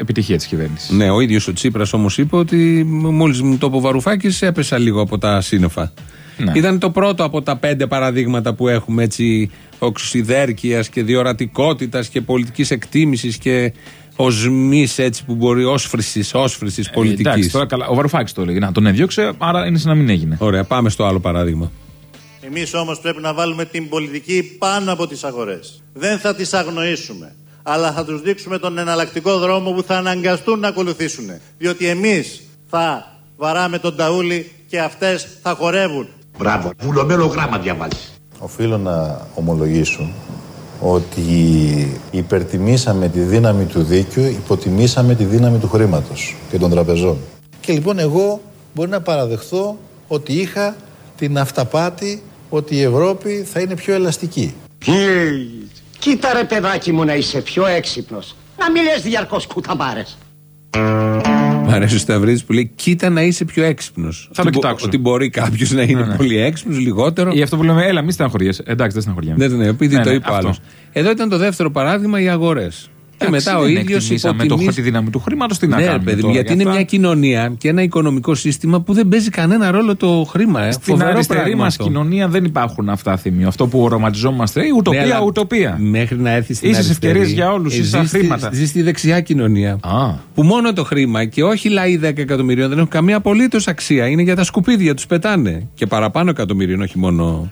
επιτυχία της κυβέρνησης. Ναι, ο ίδιος ο Τσίπρας όμως είπε ότι μόλις μου το είπε ο Βαρουφάκης έπεσα λίγο από τα σύννεφα. Ναι. Ήταν το πρώτο από τα πέντε παραδείγματα που έχουμε έτσι οξυδέρκειας και διορατικότητας και πολιτικής εκτίμησης και οσμή έτσι που μπορεί, όσφρηση όσφρηση Ε, πολιτικής. εντάξει, τώρα καλά. Ο Βαρουφάκης το έλεγε. Να τον έδιωξε, άρα είναι σαν να μην έγινε. Ωραία, πάμε στο άλλο παράδειγμα. Εμείς όμως πρέπει να βάλουμε την πολιτική πάνω από τις αγορές. Δεν θα τις αγνοήσουμε. Αλλά θα τους δείξουμε τον εναλλακτικό δρόμο που θα αναγκαστούν να ακολουθήσουν. Διότι εμείς θα βαράμε τον ταούλι και αυτές θα χορεύουν. Μπράβο. Βουλωμένο γράμμα διαβάζεις. Οφείλω να ομολογήσω ότι υπερτιμήσαμε τη δύναμη του δίκαιου, υποτιμήσαμε τη δύναμη του χρήματος και των τραπεζών. Και λοιπόν εγώ μπορεί να παραδεχθώ ότι είχα την αυταπάτη ότι η Ευρώπη θα είναι πιο ελαστική. Κοίτα ρε παιδάκι μου να είσαι πιο έξυπνος. Να μην λες διαρκώς κουταμπάρες. Μ' αρέσει ο Σταυρίδης που λέει: Κοίτα να είσαι πιο έξυπνος. Θα το κοιτάξω. Ότι μπορεί κάποιος να είναι Ναι, ναι. πολύ έξυπνος, λιγότερο. Ή αυτό που λέμε, έλα, μη στεναχωριέσαι. Εντάξει, δεν στεναχωριέμαι. Ναι, ναι, επειδή Ναι, το ναι, είπε αυτό. άλλος. Εδώ ήταν το δεύτερο παράδειγμα οι αγορές. Και Εντάξει, μετά ο δεν ίδιος εκτιμήσαμε το, τη δύναμη του χρήματος. Τι να Ναι, κάνουμε. παιδί μου, τώρα γιατί για είναι αυτά. μια κοινωνία και ένα οικονομικό σύστημα που δεν παίζει κανένα ρόλο το χρήμα. Ε. Στην Φοβερό αριστερή πράγμα μας αυτό. κοινωνία δεν υπάρχουν αυτά θύμιο. Αυτό που οραματιζόμαστε, η ουτοπία, Ναι, αλλά ουτοπία. Μέχρι να έρθει στην Ίσες αριστερή, ευκαιρίες για όλους, ε, ίσα ζει στη- χρήματα. Ζει στη δεξιά κοινωνία. Α. Που μόνο το χρήμα και όχι λαοί 10 εκατομμυρίων δεν έχουν καμία απολύτως αξία. Είναι για τα σκουπίδια, τους πετάνε. Και παραπάνω εκατομμυρίων, όχι μόνο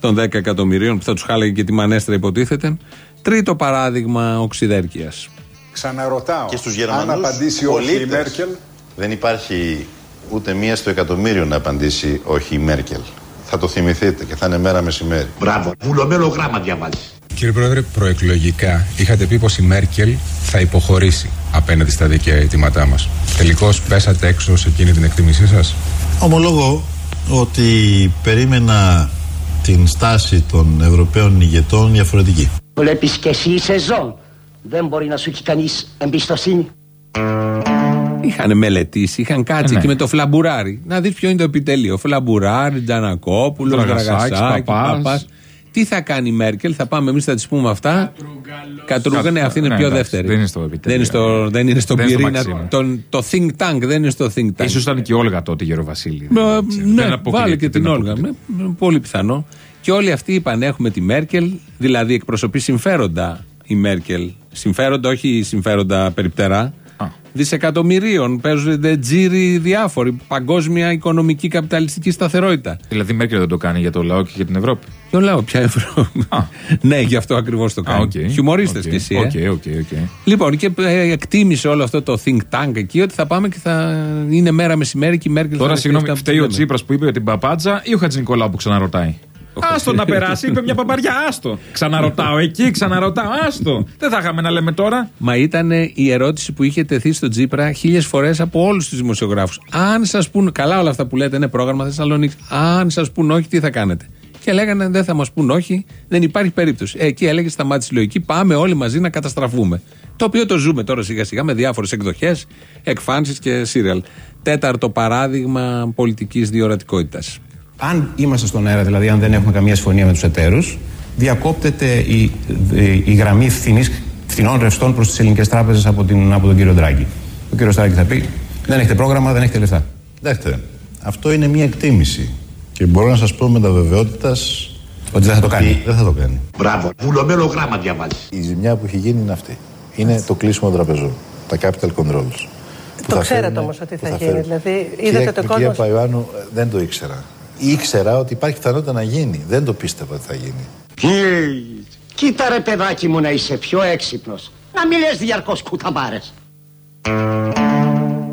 των 10 εκατομμυρίων που θα τους χάλαγε και τη μανέστρα, υποτίθεται. Τρίτο παράδειγμα οξυδέρκειας. Ξαναρωτάω. Και στους αν Γερμανούς απαντήσει όχι η πολίτες Μέρκελ; δεν υπάρχει ούτε μία στο εκατομμύριο να απαντήσει όχι η Μέρκελ. Θα το θυμηθείτε και θα είναι μέρα μεσημέρι. Μπράβο. Βουλωμένο γράμμα διαβάζεις. Κύριε Πρόεδρε, προεκλογικά είχατε πει πως η Μέρκελ θα υποχωρήσει απέναντι στα δίκαια αιτήματά μας. Τελικώς πέσατε έξω σε εκείνη την εκτίμησή σας; Ομολόγω ότι περίμενα την στάση των Ευρωπαίων ηγετών διαφορετική. Βλέπεις και εσύ είσαι ζών. Δεν μπορεί να σου έχει κανείς εμπιστοσύνη. Είχαν μελετήσει, είχαν κάτσει Ναι. και με το φλαμπουράρι. Να δεις ποιο είναι το επιτελείο. Φλαμπουράρι, Τζανακόπουλος, Δραγασάκης, Δραγασάκη, Παπάς. Παπάς. Τι θα κάνει η Μέρκελ, θα πάμε εμείς, θα της πούμε αυτά. Κατρούγκανε, ναι, αυτή είναι Ναι, πιο εντάξει, δεύτερη. δεν είναι στο επιτελείο. Δεν είναι, στο, δεν είναι στον Δεν είναι στο πυρήνα. Μαξίμου. τον- το think tank δεν είναι στο think tank. σω ήταν και η Όλγα τότε, Γεροβασίλη. Ε, Δεν ναι, αποκλείεται, βάλε και δεν την Όλγα. αποκλείεται. Ναι, πολύ πιθανό. Και όλοι αυτοί είπαν: Έχουμε τη Μέρκελ, δηλαδή εκπροσωπεί συμφέροντα η Μέρκελ. Συμφέροντα, όχι συμφέροντα περιπτερά. Α. Δισεκατομμυρίων παίζονται τζίρι διάφοροι. Παγκόσμια οικονομική καπιταλιστική σταθερότητα. Δηλαδή η Μέρκελ δεν το κάνει για το λαό και για την Ευρώπη. Ποιο λέω, ποια Ευρώπη. Α. ναι, γι' αυτό ακριβώς το Α, κάνει. οκ. Χιουμορίστες Οκ, κι εσύ. ε. OK, ok, ok. Λοιπόν, και ε, εκτίμησε όλο αυτό το think tank εκεί ότι θα πάμε και θα είναι μέρα μεσημέρι και η Μέρκελ Τώρα, θα συγγνώμη, αυτά που φταίει ο λέμε. Τσίπρας που είπε για την παπάτζα ή ο Χατζηνικολάου που ξαναρωτάει. Άστο να περάσει, είπε μια παπαριά, άστο. Ξαναρωτάω εκεί, ξαναρωτάω, άστο. Δεν θα είχαμε να λέμε τώρα. Μα ήταν η ερώτηση που είχε τεθεί στον Τσίπρα χίλιες φορές από όλους τους δημοσιογράφους. Αν σας πουν, καλά όλα αυτά που λέτε είναι πρόγραμμα Θεσσαλονίκης. Αν σας πούν όχι, τι θα κάνετε; Και Και λέγανε δεν θα μας πούν όχι, δεν υπάρχει περίπτωση. Ε, εκεί έλεγε σταμάτησε η λογική, πάμε όλοι μαζί να καταστραφούμε. Το οποίο το ζούμε τώρα σιγά σιγά με διάφορες εκδοχές, εκφάνσεις και σύριαλ. Τέταρτο παράδειγμα πολιτικής διορατικότητας. Αν είμαστε στον αέρα, δηλαδή αν δεν έχουμε καμία συμφωνία με τους εταίρους, διακόπτεται η, η, η γραμμή φθηνής, φθηνών ρευστών προς τις ελληνικές τράπεζες από, την- από τον κύριο Ντράγκη. Ο κύριος Ντράγκη θα πει: Δεν έχετε πρόγραμμα, δεν έχετε λεφτά. Κοιτάξτε, αυτό είναι μια εκτίμηση. Και μπορώ να σας πω με τα βεβαιότητας. Ότι δεν θα το κάνει. Δεν θα το κάνει. Μπράβο, βουλωμένο γράμμα διαβάζεις. Η ζημιά που έχει γίνει είναι αυτή. Είναι το κλείσιμο τραπεζών. Τα capital controls. που Το θα ξέρατε φέρουν- όμως ότι που θα γίνει, φέρουν. δηλαδή, Κυρία- είδατε το η κόσμος- Κυρία Παϊωάννου ε, δεν το ήξερα. Ήξερα ότι υπάρχει πιθανότητα να γίνει. Δεν το πίστευα ότι θα γίνει. Κοίτα ρε παιδάκι μου να είσαι πιο έξυπνος. Να μην λες διαρκώς κουταμπάρες.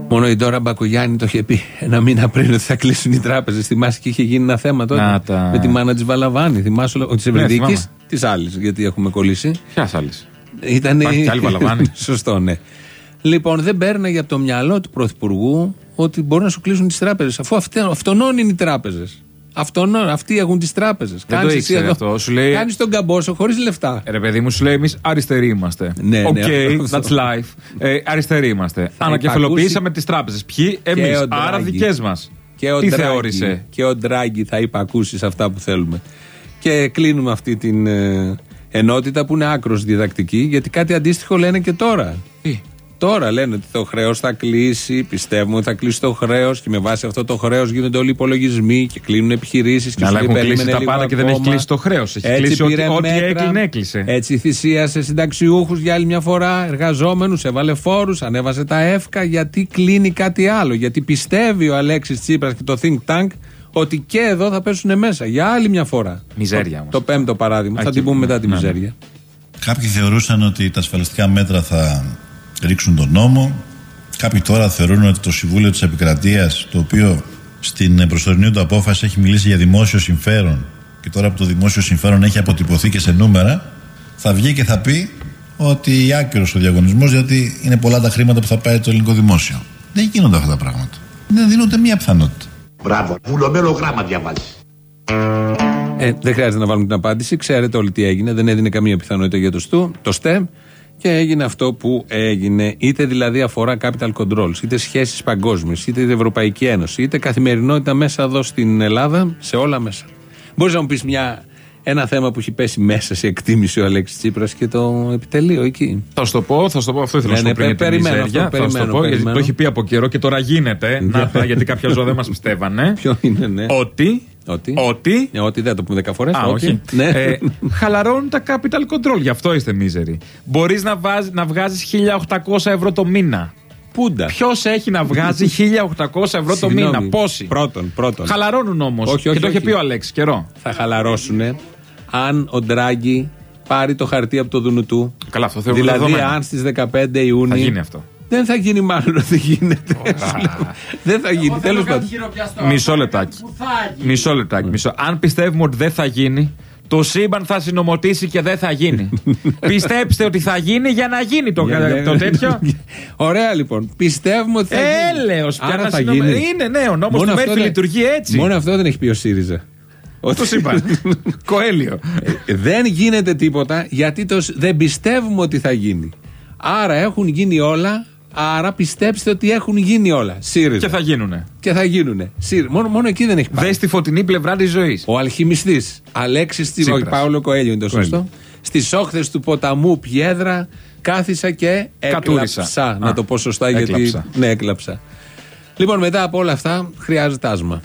Μόνο η Ντόρα Μπακογιάννη το είχε πει ένα μήνα πριν ότι θα κλείσουν οι τράπεζες. Θυμάσαι και είχε γίνει ένα θέμα τότε. Να τα- Με τη μάνα της Βαλαβάνη. Θυμάσαι όλο- της Ναι, Ευρυδίκης, θυμάμαι. της άλλης, γιατί έχουμε κολλήσει. Ποια άλλης; Ήταν Υπάρχει κι άλλη Βαλαβάνη; Σωστό, ναι. Λοιπόν, δεν πέρναγε από το μυαλό του Πρωθυπουργού ότι μπορεί να σου κλείσουν τις τράπεζες. Αφού αυτέ- αυτονών είναι οι τράπεζες. Αυτονών, αυτοί έχουν τις τράπεζες. Δεν το ήξερε αυτό. Σου λέει- Κάνεις τον καμπόσο χωρίς λεφτά. Ε, Ρε παιδί μου, σου λέει εμείς αριστεροί είμαστε. Ναι, Οκ, ναι, αυτό. that's life. Ε, αριστεροί είμαστε. Ανακεφαλοποιήσαμε τις τράπεζες. Ποιοι, εμείς. Και ο Άρα Ντράγκη. δικές μας. Και ο Τι Ντράγκη- θεώρησε; Και ο Ντράγκη θα υπακούσει σε αυτά που θέλουμε. Και κλείνουμε αυτή την ε, ενότητα που είναι άκρος διδακτική, γιατί κάτι αντίστοιχο λένε και τώρα. Τώρα λένε ότι το χρέος θα κλείσει, πιστεύουμε ότι θα κλείσει το χρέος και με βάση αυτό το χρέος γίνονται όλοι οι υπολογισμοί και κλείνουν επιχειρήσεις. Και Ναι, αλλά σου λέει, έχουν κλείσει «Περίμενε τα λίγο πάντα και δεν έχει ακόμα». κλείσει το χρέος. Έχει Έτσι κλείσει ό,τι- πήρε ό,τι μέτρα, έκλεινε, έκλεισε. Έτσι θυσίασε συνταξιούχους για άλλη μια φορά, εργαζόμενους, έβαλε φόρους, ανέβασε τα εύκα. Γιατί κλείνει κάτι άλλο. Γιατί πιστεύει ο Αλέξης Τσίπρας και το Think Tank ότι και εδώ θα πέσουν μέσα για άλλη μια φορά. Μιζέρια Το, όμως. το πέμπτο παράδειγμα. θα Άκη, την πούμε μετά τη ναι, ναι. μιζέρια. Κάποιοι θεωρούσαν ότι τα ασφαλιστικά μέτρα θα ρίξουν τον νόμο. Κάποιοι τώρα θεωρούν ότι το Συμβούλιο της Επικρατείας, το οποίο στην προσωρινή του απόφαση έχει μιλήσει για δημόσιο συμφέρον και τώρα που το δημόσιο συμφέρον έχει αποτυπωθεί και σε νούμερα, θα βγει και θα πει ότι άκυρος ο διαγωνισμός γιατί είναι πολλά τα χρήματα που θα πάει το ελληνικό δημόσιο. Δεν γίνονται αυτά τα πράγματα. Δεν δίνονται μία πιθανότητα. Μπράβο, βουλωμένο γράμμα διαβάζεις. Ε, δεν χρειάζεται να βάλουμε την απάντηση. Ξέρετε όλοι τι έγινε. Δεν έδινε καμία πιθανότητα για το, στου, το ΣΤΕΜ και έγινε αυτό που έγινε. Είτε δηλαδή αφορά capital controls, είτε σχέσεις παγκόσμιες, είτε την Ευρωπαϊκή Ένωση, είτε καθημερινότητα μέσα εδώ στην Ελλάδα, σε όλα μέσα. Μπορείς να μου πεις μια, ένα θέμα που έχει πέσει μέσα σε εκτίμηση ο Αλέξης Τσίπρας και το επιτελείο εκεί; Θα σου το πω, θα σου το πω. Αυτό ήθελα Ναι, να σου πω ναι, πριν για τη περιμένω μιζέρια. αυτό, Θα σου το περιμένω, πω, γιατί περιμένω. το έχει πει από καιρό και τώρα γίνεται. Να τα, γιατί κάποια ζώα δεν μας πιστεύανε. Ποιο είναι, ναι. Ότι. Ότι. Ότι. Ε, ότι δεν το πούμε δέκα φορές. Α, όχι. Ναι. Ε, χαλαρώνουν τα capital control, γι' αυτό είστε μίζεροι. Μπορείς να, βάζ- να βγάζεις 1800 ευρώ το μήνα. Πούντα. Ποιος έχει να βγάζει 1800 ευρώ το Συγγνώμη. μήνα, πόσοι; Πρώτον, πρώτον. Χαλαρώνουν όμως. Όχι, Και όχι, το είχε όχι. πει ο Αλέξης καιρό. θα χαλαρώσουν αν ο Ντράγκη πάρει το χαρτί από το δουνού του. Καλά, αυτό θεωρούμε Δηλαδή, δεδομένο. αν στις 15 Ιούνιου. Θα γίνει αυτό. Δεν θα γίνει, μάλλον δεν γίνεται. δεν θα γίνει. Τέλος πάντων. Μισό λεπτάκι. Μισό λεπτάκι. Μισό. Αν πιστεύουμε ότι δεν θα γίνει, το σύμπαν θα συνομωτήσει και δεν θα γίνει. Πιστέψτε ότι θα γίνει για να γίνει το, Για να- το τέτοιο. Ωραία λοιπόν. Πιστεύουμε ότι θα γίνει. Έλεος, πια Άρα να θα συνομ- γίνει. Είναι, ναι, ο νόμος Μόνο του αυτό Μέρφυ δεν- λειτουργεί έτσι. Μόνο αυτό δεν έχει πει ο ΣΥΡΙΖΑ. Το σύμπαν. Κοέλιο. Ε, δεν γίνεται τίποτα γιατί το, σ- δεν πιστεύουμε ότι θα γίνει. Άρα έχουν γίνει όλα. Άρα πιστέψτε ότι έχουν γίνει όλα. ΣΥΡΙΖΑ. Και θα γίνουνε. Και θα γίνουνε. ΣΥΡΙΖΑ. Μόνο, μόνο εκεί δεν έχει πάει. Δες στη φωτεινή πλευρά της ζωής. Ο αλχημιστής Αλέξης Τσίπρας. Όχι, Παύλο Κοέλιο είναι το σωστό. Στις όχθες του ποταμού Πιέδρα κάθισα και Κατούρισα. έκλαψα. Να Α, το πω σωστά γιατί. έκλαψα. Ναι, έκλαψα. Λοιπόν, μετά από όλα αυτά χρειάζεται άσμα.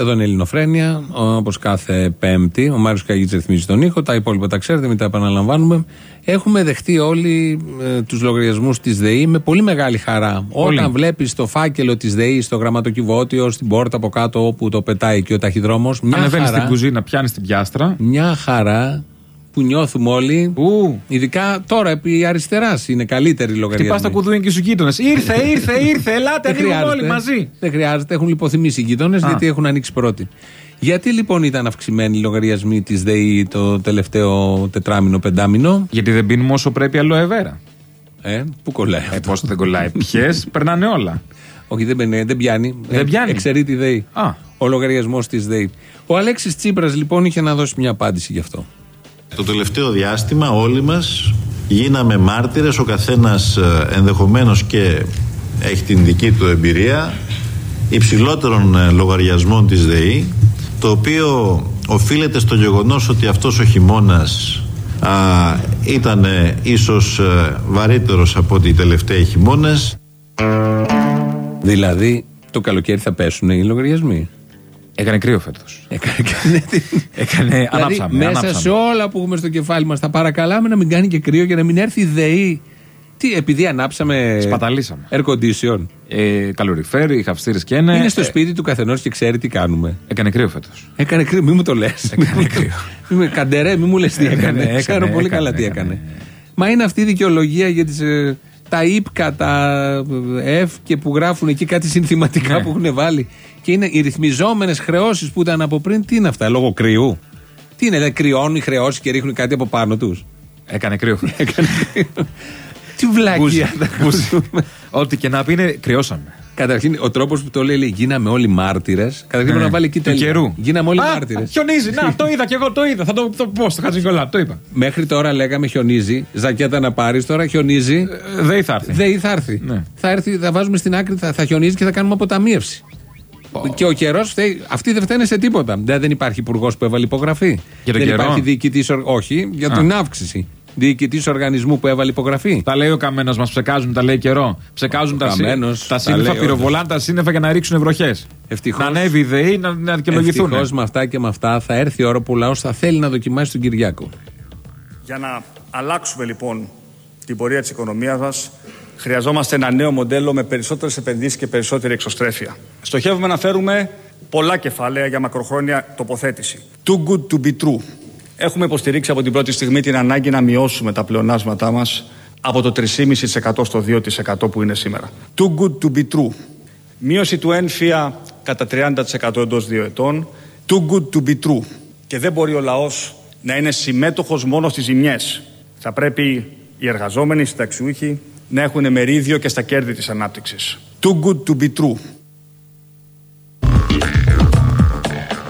Εδώ είναι η Ελληνοφρένεια, όπως κάθε Πέμπτη. Ο Μάριος Καγίτση ρυθμίζει τον ήχο. Τα υπόλοιπα τα ξέρετε, μην τα επαναλαμβάνουμε. Έχουμε δεχτεί όλοι ε, τους λογαριασμούς της ΔΕΗ με πολύ μεγάλη χαρά. Πολύ. Όταν βλέπεις το φάκελο της ΔΕΗ στο γραμματοκιβώτιο, στην πόρτα από κάτω όπου το πετάει και ο ταχυδρόμος. Ανεβαίνεις στην κουζίνα, πιάνεις την πιάστρα. Μια χαρά που νιώθουμε όλοι. Ειδικά τώρα επί αριστεράς είναι καλύτερη η λογαριασμοί. Χτυπάς τα κουδούνια και στου γείτονες. Ήρθε, ήρθε, ήρθε, ελάτε, Δεν ανοίγουμε όλοι χρειάζεται. μαζί. Δεν χρειάζεται, έχουν λιποθυμήσει οι γείτονες γιατί έχουν ανοίξει πρώτοι. Γιατί λοιπόν ήταν αυξημένοι οι λογαριασμοί της ΔΕΗ το τελευταίο τετράμινο, πεντάμινο; Γιατί δεν πίνουμε όσο πρέπει αλοεβέρα. Ε, πού κολλάει. Ε, πώς δεν κολλάει. Ποιες, περνάνε όλα. Όχι, δεν, μπαίνει, δεν πιάνει. Δεν Ε, πιάνει. Εξαιρεί τη ΔΕΗ. Α. Ο λογαριασμός της ΔΕΗ. Ο Αλέξης Τσίπρας λοιπόν είχε να δώσει μια απάντηση γι' αυτό. Το τελευταίο διάστημα όλοι μας γίναμε μάρτυρες, ο καθένας ε, ενδεχομένως και έχει την δική του εμπειρία υψηλότερων ε, λογαριασμών της ΔΕΗ το οποίο οφείλεται στο γεγονός ότι αυτός ο χειμώνας α, ήταν ε, ίσως ε, βαρύτερος από ότι οι τελευταίοι χειμώνες Δηλαδή, το καλοκαίρι θα πέσουν οι λογαριασμοί; Έκανε κρύο φέτος. Έκανε, Έκανε. δηλαδή, Ανάψαμε. μέσα ανάψαμε. σε όλα που έχουμε στο κεφάλι μας, θα παρακαλάμε να μην κάνει και κρύο και να μην έρθει η ΔΕΗ. Τι, επειδή ανάψαμε. Σπαταλήσαμε. Air condition. Ε, καλοριφέρ, οι χαυστήρες και είναι. είναι στο Ε, σπίτι του καθενός και ξέρει τι κάνουμε. Έκανε κρύο φέτος. Έκανε κρύο, μη μου το λες. Έκανε κρύο. Καντερέ, μη μου λες τι Έκανε, έκανε. έκανε, Ξέρω πολύ έκανε, καλά τι έκανε. έκανε. Μα είναι αυτή η δικαιολογία για τις, ε, τα ύπκα, τα F και που γράφουν εκεί κάτι συνθηματικά Ναι. που έχουν βάλει. Και είναι οι ρυθμιζόμενες χρεώσεις που ήταν από πριν. Τι είναι αυτά, λόγω κρυού. Τι είναι, δεν κρυώνουν οι χρεώσεις και ρίχνουν κάτι από πάνω τους; Έκανε κρύο. Έκανε κρύο. Τι βλακία θα ακούσουμε. Ό,τι και να πει είναι κρυώσαμε. Καταρχήν, ο τρόπος που το λέει, λέει γίναμε όλοι μάρτυρες. Καταρχήν πρέπει να βάλει εκεί Ναι. Του τέλεια. καιρού. Γίναμε όλοι Α, μάρτυρες. Χιονίζει. Να, το είδα και εγώ το είδα. Θα το, το πω στο Χατζηνικολά. Το είπα. Μέχρι τώρα λέγαμε χιονίζει, ζακέτα να πάρεις, τώρα χιονίζει. Ε, Δεν θα έρθει. ΔΕΗ θα έρθει. Ναι. Θα έρθει, θα βάζουμε στην άκρη, θα, θα χιονίζει και θα κάνουμε αποταμίευση. Και ο καιρός φταίει. Αυτοί δεν φταίνε σε τίποτα. Δεν, δεν υπάρχει υπουργός που έβαλε υπογραφή. Για τον δεν καιρό; υπάρχει διοικητής. Όχι, για Α. την αύξηση. Διοικητής οργανισμού που έβαλε υπογραφή. Τα λέει ο καμένο μας, ψεκάζουν, τα λέει καιρό. Ψεκάζουν τα, σύ- Καμένος, τα τα σύννεφα, λέει πυροβολάνε τα σύννεφα για να ρίξουν βροχές. Ευτυχώς. Να ανέβει η ΔΕΗ να, να δικαιολογηθούν. Ευτυχώς με αυτά και με αυτά θα έρθει η ώρα που ο λαός θα θέλει να δοκιμάσει τον Κυριάκο. Για να αλλάξουμε λοιπόν την πορεία της οικονομίας μας, χρειαζόμαστε ένα νέο μοντέλο με περισσότερες επενδύσεις και περισσότερη εξωστρέφεια. Στοχεύουμε να φέρουμε πολλά κεφάλαια για μακροχρόνια τοποθέτηση. Too good to be true. Έχουμε υποστηρίξει από την πρώτη στιγμή την ανάγκη να μειώσουμε τα πλεονάσματά μας από το 3,5% στο 2% που είναι σήμερα. Too good to be true. Μείωση του ένφια κατά 30% εντός δύο ετών. Too good to be true. Και δεν μπορεί ο λαός να είναι συμμέτοχος μόνο στις ζημιές. Θα πρέπει οι εργαζόμενοι, οι συνταξιούχοι να έχουν μερίδιο και στα κέρδη της ανάπτυξης. Too good to be true.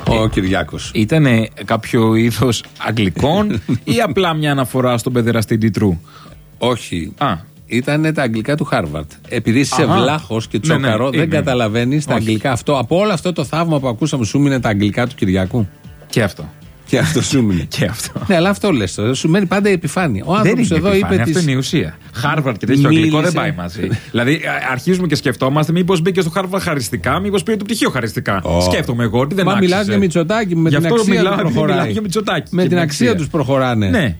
Ο Κυριάκος. Ήταν κάποιο είδος αγγλικών ή απλά μια αναφορά στον παιδεραστή Ντιτρού; Όχι. Ήταν τα αγγλικά του Χάρβαρντ. Επειδή είσαι Αχα. βλάχος και Ναι, ναι, τσόκαρο, δεν είναι. καταλαβαίνεις τα Όχι. αγγλικά. Αυτό, από όλο αυτό το θαύμα που ακούσαμε, σου 'μεινε τα αγγλικά του Κυριακού. Και αυτό. Και αυτό σου 'μεινε. και αυτό. Ναι, αλλά αυτό λες. Σου μένει πάντα η επιφάνεια. Ο δεν άνθρωπος είναι εδώ επιφάνεια, είπε. Αυτό τις- είναι η ουσία. Χάρβαρντ και τέτοιο αγγλικό δεν Μίλησε. πάει μαζί. δηλαδή, α- αρχίζουμε και σκεφτόμαστε μήπως μπήκε στο Χάρβαρντ χαριστικά, μήπως πήρε το πτυχίο χαριστικά. Ω. Σκέφτομαι εγώ ότι δεν Μα άξιζε. μιλάς για Μητσοτάκη, με Γι' την αυτό αξία μιλάω, του επειδή προχωράει. μιλάω για Μητσοτάκη. Με και την αξία τους προχωράνε. Ναι.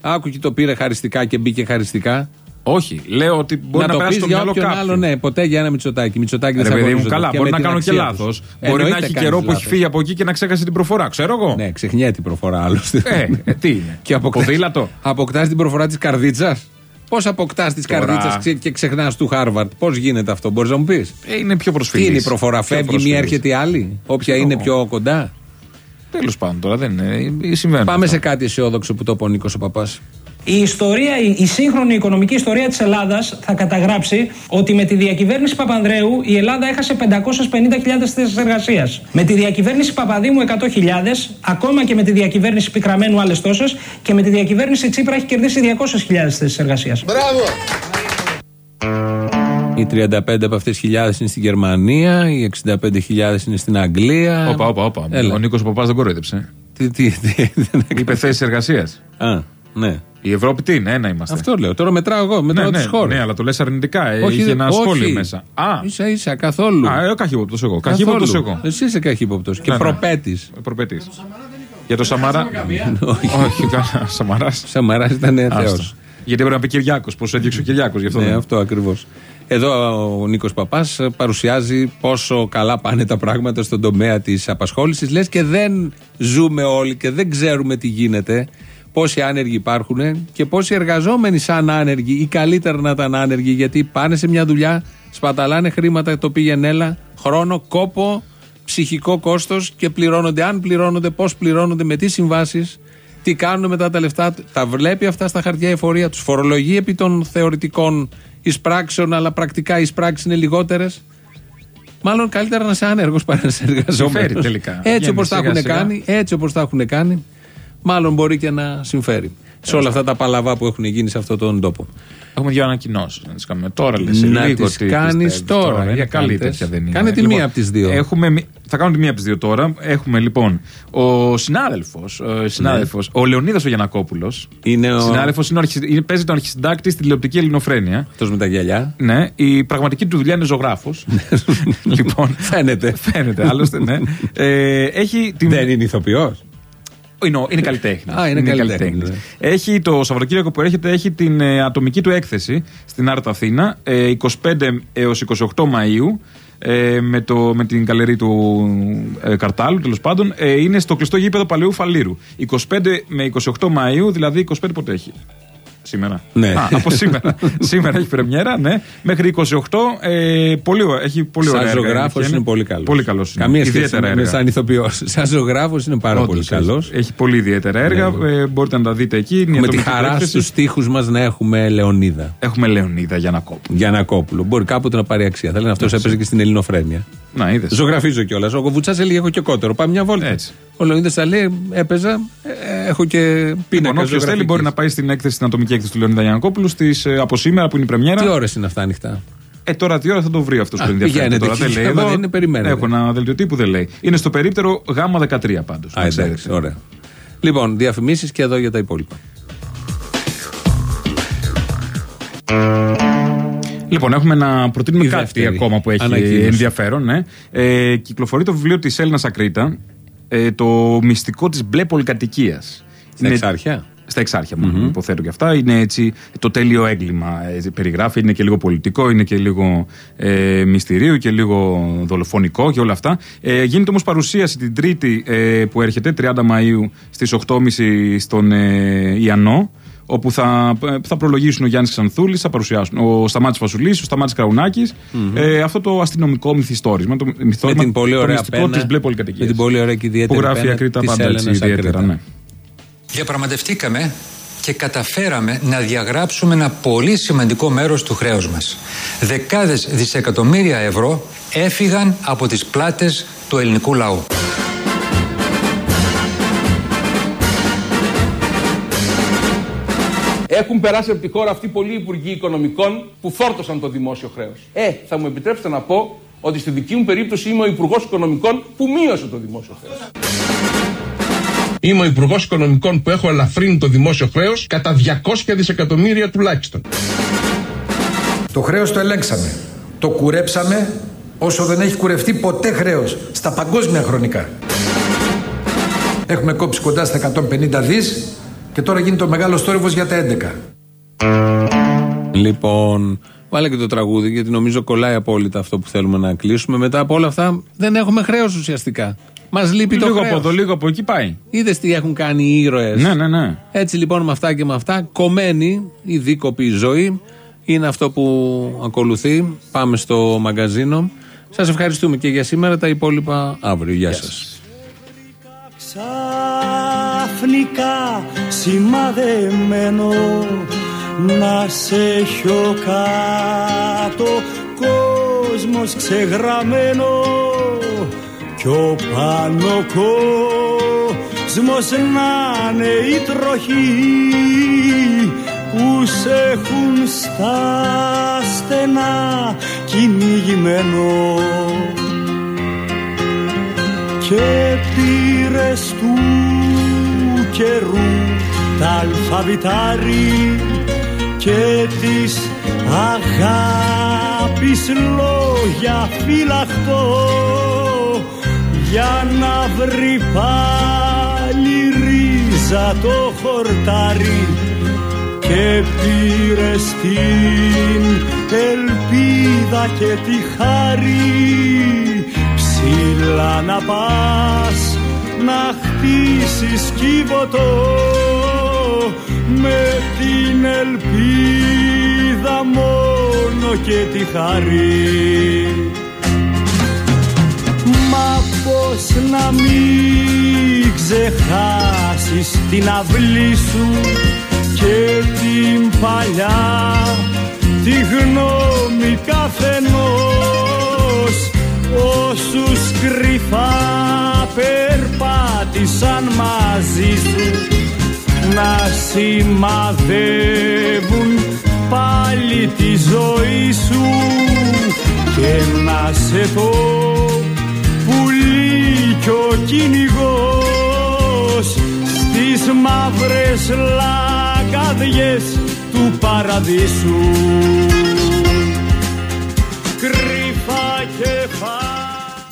Άκου και το πήρε χαριστικά και μπήκε χαριστικά. Όχι, λέω ότι μπορεί να, το περάσει πεις το για μυαλό όποιον κάποιου. άλλο, ναι, ποτέ για ένα Μητσοτάκη. Μητσοτάκη δεν Ρε θα παιδί μου, αγωνίζονται. καλά, Και μπορεί με να την κάνω και αξία λάθος. τους. Μπορεί να Εννοείται έχει κάνεις καιρό που έχει λάθος. φύγει από εκεί και να ξέχασε την προφορά, ξέρω εγώ. Ναι, ξεχνιέται η προφορά άλλωστε. Ε, ε, τι είναι. Και αποκτάς, Ποδήλατο. αποκτάς την προφορά της Καρδίτσας. Πώς αποκτάς τη Τώρα- Καρδίτσας και ξεχνάς του Χάρβαρντ; Πώς γίνεται αυτό, μπορείς να μου πεις; Ε, είναι πιο Τι προσφιλή. είναι η προφορά, φεύγει μία, έρχεται η άλλη; Όποια είναι πιο κοντά; Τέλος πάντων τώρα δεν είναι. ε, Συμβαίνει. Πάμε σε κάτι αισιόδοξο που το είπε ο Νίκος ο Παπάς. Η ιστορία, η, η σύγχρονη οικονομική ιστορία της Ελλάδας θα καταγράψει ότι με τη διακυβέρνηση Παπανδρέου η Ελλάδα έχασε 550.000 θέσεις εργασίας. Με τη διακυβέρνηση Παπαδήμου 100.000, ακόμα και με τη διακυβέρνηση Πικραμένου άλλες τόσες και με τη διακυβέρνηση Τσίπρα έχει κερδίσει 200.000 θέσεις εργασίας. Οι 35 από αυτές τις χιλιάδες είναι στην Γερμανία, οι 65.000 είναι στην Αγγλία. Όπα, όπα, όπα. Έλα. Ο Νίκος Παπάς δεν κοροϊδεψε. Τι, τι, τι, δεν Είπε θέσεις εργασίας. Α, ναι. Η Ευρώπη τι είναι, ένα είμαστε. Αυτό λέω. Τώρα μετράω εγώ, μετράω ναι, τις ναι, χώρες. ναι, αλλά το λες αρνητικά. Ε, Όχι, είχε δεν- ένα όχι. σχόλιο μέσα. Α, ίσα ίσα, καθόλου. α ε, καχύποπτος εγώ. Καθόλου. Καχύποπτος εγώ. Εσύ είσαι καχύποπτος. Και Ναι, ναι. προπέτης. Προπετή. Για το Σαμαρά. Όχι, καλά. Σαμαράς. Σαμαράς ήταν θεό. Γιατί έπρεπε να πει Κυριάκο. Πώς έδιωξε ο Κυριάκο. Γι' αυτό Ναι, δεν- αυτό ακριβώς. Εδώ ο Νίκος Παπάς παρουσιάζει πόσο καλά πάνε τα πράγματα στον τομέα της απασχόλησης. Λες και δεν ζούμε όλοι και δεν ξέρουμε τι γίνεται. Πόσοι άνεργοι υπάρχουν και πόσοι εργαζόμενοι σαν άνεργοι ή καλύτερα να ήταν άνεργοι γιατί πάνε σε μια δουλειά, σπαταλάνε χρήματα, το πήγαινε έλα, χρόνο, κόπο, ψυχικό κόστος και πληρώνονται. Αν πληρώνονται, πώς πληρώνονται, με τι συμβάσεις, τι κάνουν μετά τα λεφτά. Τα βλέπει αυτά στα χαρτιά η εφορία τους. Φορολογεί επί των θεωρητικών εισπράξεων, αλλά πρακτικά οι εισπράξεις είναι λιγότερες. Μάλλον καλύτερα να είσαι άνεργος παρά να είσαι εργαζόμενος. Συμφέρει τελικά. Έτσι Βγαίνεις όπω τα σιγά έχουν σιγά. κάνει, έτσι όπως τα έχουν κάνει, μάλλον μπορεί και να συμφέρει. Σε όλα αυτά τα παλαβά που έχουν γίνει σε αυτόν τον τόπο. Έχουμε δύο ανακοινώσεις να τις κάνουμε τώρα. Λες, Να λίγο τις τι κάνεις πιστεύεις τώρα, Είναι για καλή κάντε. τέτοια δεν είναι. Κάνε τη μία απ' τις δύο. Έχουμε, μη- θα κάνω τη μία από τις δύο τώρα. Έχουμε λοιπόν ο συνάδελφος, συνάδελφος, ο Λεωνίδας ο Γιανακόπουλος. Ναι. Είναι ο- Συνάδελφος είναι, ο αρχι- είναι- παίζει τον αρχισυντάκτη στη τηλεοπτική ελληνοφρένεια. Αυτός με τα γυαλιά. Ναι, η πραγματική του δουλειά είναι ζωγράφος. λοιπόν, Φαίνεται. φαίνεται, άλλωστε, ναι. Ε, έχει την... Δεν είναι ηθοποιός. Είναι, ο- είναι καλλιτέχνης. Α, είναι καλλιτέχνης, ναι. Έχει το Σαββατοκύριακο που έρχεται, έχει την ε, ατομική του έκθεση στην Άρτα Αθήνα, ε, 25 έως 28 Μαΐου. Ε, με, το, με την καλερί του ε, Καρτάλου, τέλος πάντων, ε, είναι στο κλειστό γήπεδο Παλαιού Φαλήρου. 25 με 28 Μαΐου, δηλαδή 25 πότε έχει. Σήμερα. Ναι. Α, από σήμερα. σήμερα έχει πρεμιέρα, ναι. Μέχρι 28. Ε, πολύ, ω- έχει πολύ Σαν ωραία έργα. ζωγράφος είναι. είναι πολύ καλός. Πολύ καλός. Καμία σχέση Ιδιαίτερα με έργα. σαν ηθοποιός. Σαν ζωγράφος είναι πάρα Όντως, πολύ έχει- καλός. Έχει, πολύ ιδιαίτερα έργα. ε, μπορείτε να τα δείτε εκεί. Είναι η Με τη ατομική του χαρά έκθεση. στους τοίχου μας να έχουμε Λεωνίδα. Έχουμε Λεωνίδα Γιανακόπουλο. Γιανακόπουλο. Μπορεί κάποτε να πάρει αξία. Θα λένε αυτός έπαιζε και στην Ελληνοφρένεια. Να, είδες. Ζωγραφίζω κιόλας. Ο Βουτσά έλεγε έχω και κότερο. Πάμε μια βόλτα. Έτσι. Ο Λεωνίδας θα λέει έπαιζα, ε, έχω και Λοιπόν, πίνακα. όποιος θέλει μπορεί να πάει στην έκθεση, στην ατομική έκθεση του Λεωνίδα Γιανακόπουλου στις, ε, από σήμερα που είναι η πρεμιέρα. Τι ώρε είναι αυτά ανοιχτά; Ε, τώρα τι ώρα θα το βρει αυτός που Α, ενδιαφέρεται. πηγαίνετε Τώρα εκεί, δεν λέει. άμα Εδώ δεν είναι, περιμένετε. Έχω ένα δελτίο που δεν λέει. Είναι στο περίπτερο γάμα 13 πάντως. Α, εντάξει, ωραία. Λοιπόν, διαφημίσεις και εδώ για τα υπόλοιπα. Λοιπόν, έχουμε να προτείνουμε Η κάτι δεύτερη ακόμα που έχει ανακοίνωση. ενδιαφέρον. Ναι. Ε, κυκλοφορεί το βιβλίο της Έλληνας Ακρίτα. Ε, το μυστικό της μπλε πολυκατοικίας. Στα Εξάρχεια; Στα εξάρχεια, μόνο υποθέτω και αυτά. Είναι έτσι το τέλειο έγκλημα. ε, περιγράφει, είναι και λίγο πολιτικό, είναι και λίγο ε, μυστηρίου και λίγο δολοφονικό και όλα αυτά. Ε, γίνεται όμως παρουσίαση την Τρίτη ε, που έρχεται, 30 Μαου στις 8.30 στον ε, Ιαννό. Όπου θα, θα προλογίσουν ο Γιάννης Ξανθούλης, θα παρουσιάσουν ο Σταμάτης Φασουλής, ο Σταμάτης Κραουνάκης, ε, αυτό το αστυνομικό μυθιστόρημα. Το, Με μυθιστόρημα, την πολύ το ωραία μυστικό πένα. της μπλε πολυκατοικίας. Με την πολύ ωραία και ιδιαίτερη Που γράφει η πένα Ακρίτα της πάντα έτσι Έλενας ιδιαίτερα. Ακρίτα. Ναι. Διαπραγματευτήκαμε και καταφέραμε να διαγράψουμε ένα πολύ σημαντικό μέρος του χρέους μας. Δεκάδες δισεκατομμύρια ευρώ έφυγαν από τις πλάτες του ελληνικού λαού. Έχουν περάσει από τη χώρα αυτή πολλοί υπουργοί οικονομικών που φόρτωσαν το δημόσιο χρέος. Ε, θα μου επιτρέψετε να πω ότι στη δική μου περίπτωση είμαι ο υπουργός οικονομικών που μείωσε το δημόσιο χρέος. Είμαι ο υπουργός οικονομικών που έχω ελαφρύνει το δημόσιο χρέος κατά 200 δισεκατομμύρια τουλάχιστον. Το χρέος το ελέγξαμε. Το κουρέψαμε όσο δεν έχει κουρευτεί ποτέ χρέος στα παγκόσμια χρονικά. Έχουμε κόψει κοντά στα 150 δις και τώρα γίνεται ο μεγάλος θόρυβος για τα 11. Λοιπόν, βάλε και το τραγούδι γιατί νομίζω κολλάει απόλυτα αυτό που θέλουμε να κλείσουμε. Μετά από όλα αυτά δεν έχουμε χρέος ουσιαστικά. Μας λείπει το Λίγο χρέος. από εδώ, λίγο από εκεί πάει. Είδες τι έχουν κάνει οι ήρωες. Ναι, ναι, ναι. Έτσι λοιπόν με αυτά και με αυτά, κομμένη η δίκοπη ζωή είναι αυτό που ακολουθεί. Πάμε στο μαγκαζίνο. Σας ευχαριστούμε και για σήμερα. Τα υπόλοιπα αύριο. Γεια σας. Ξαφνικά σημαδεμένο να σε έχω κάτω. Κόσμος ξεγραμμένο κι ο πάνω κόσμος να είναι η τροχή που σε έχουν στα στενά κυνηγημένο. Και πήρες τους καιρού τα αλφαβητάρι και της αγάπης λόγια φυλαχτό για να βρει πάλι ρίζα το χορτάρι και πήρε την ελπίδα και τη χάρη ψηλά να πας να χτίσεις κύβωτο με την ελπίδα μόνο και τη χαρή Μα πως να μην ξεχάσεις την αυλή σου και την παλιά τη γνώμη καθενός όσους κρυφά περπάτησαν μαζί σου να σημαδεύουν πάλι τη ζωή σου. Και να σε το πουλί κι ο κυνηγός στις μαύρες λαγκαδιές του παραδείσου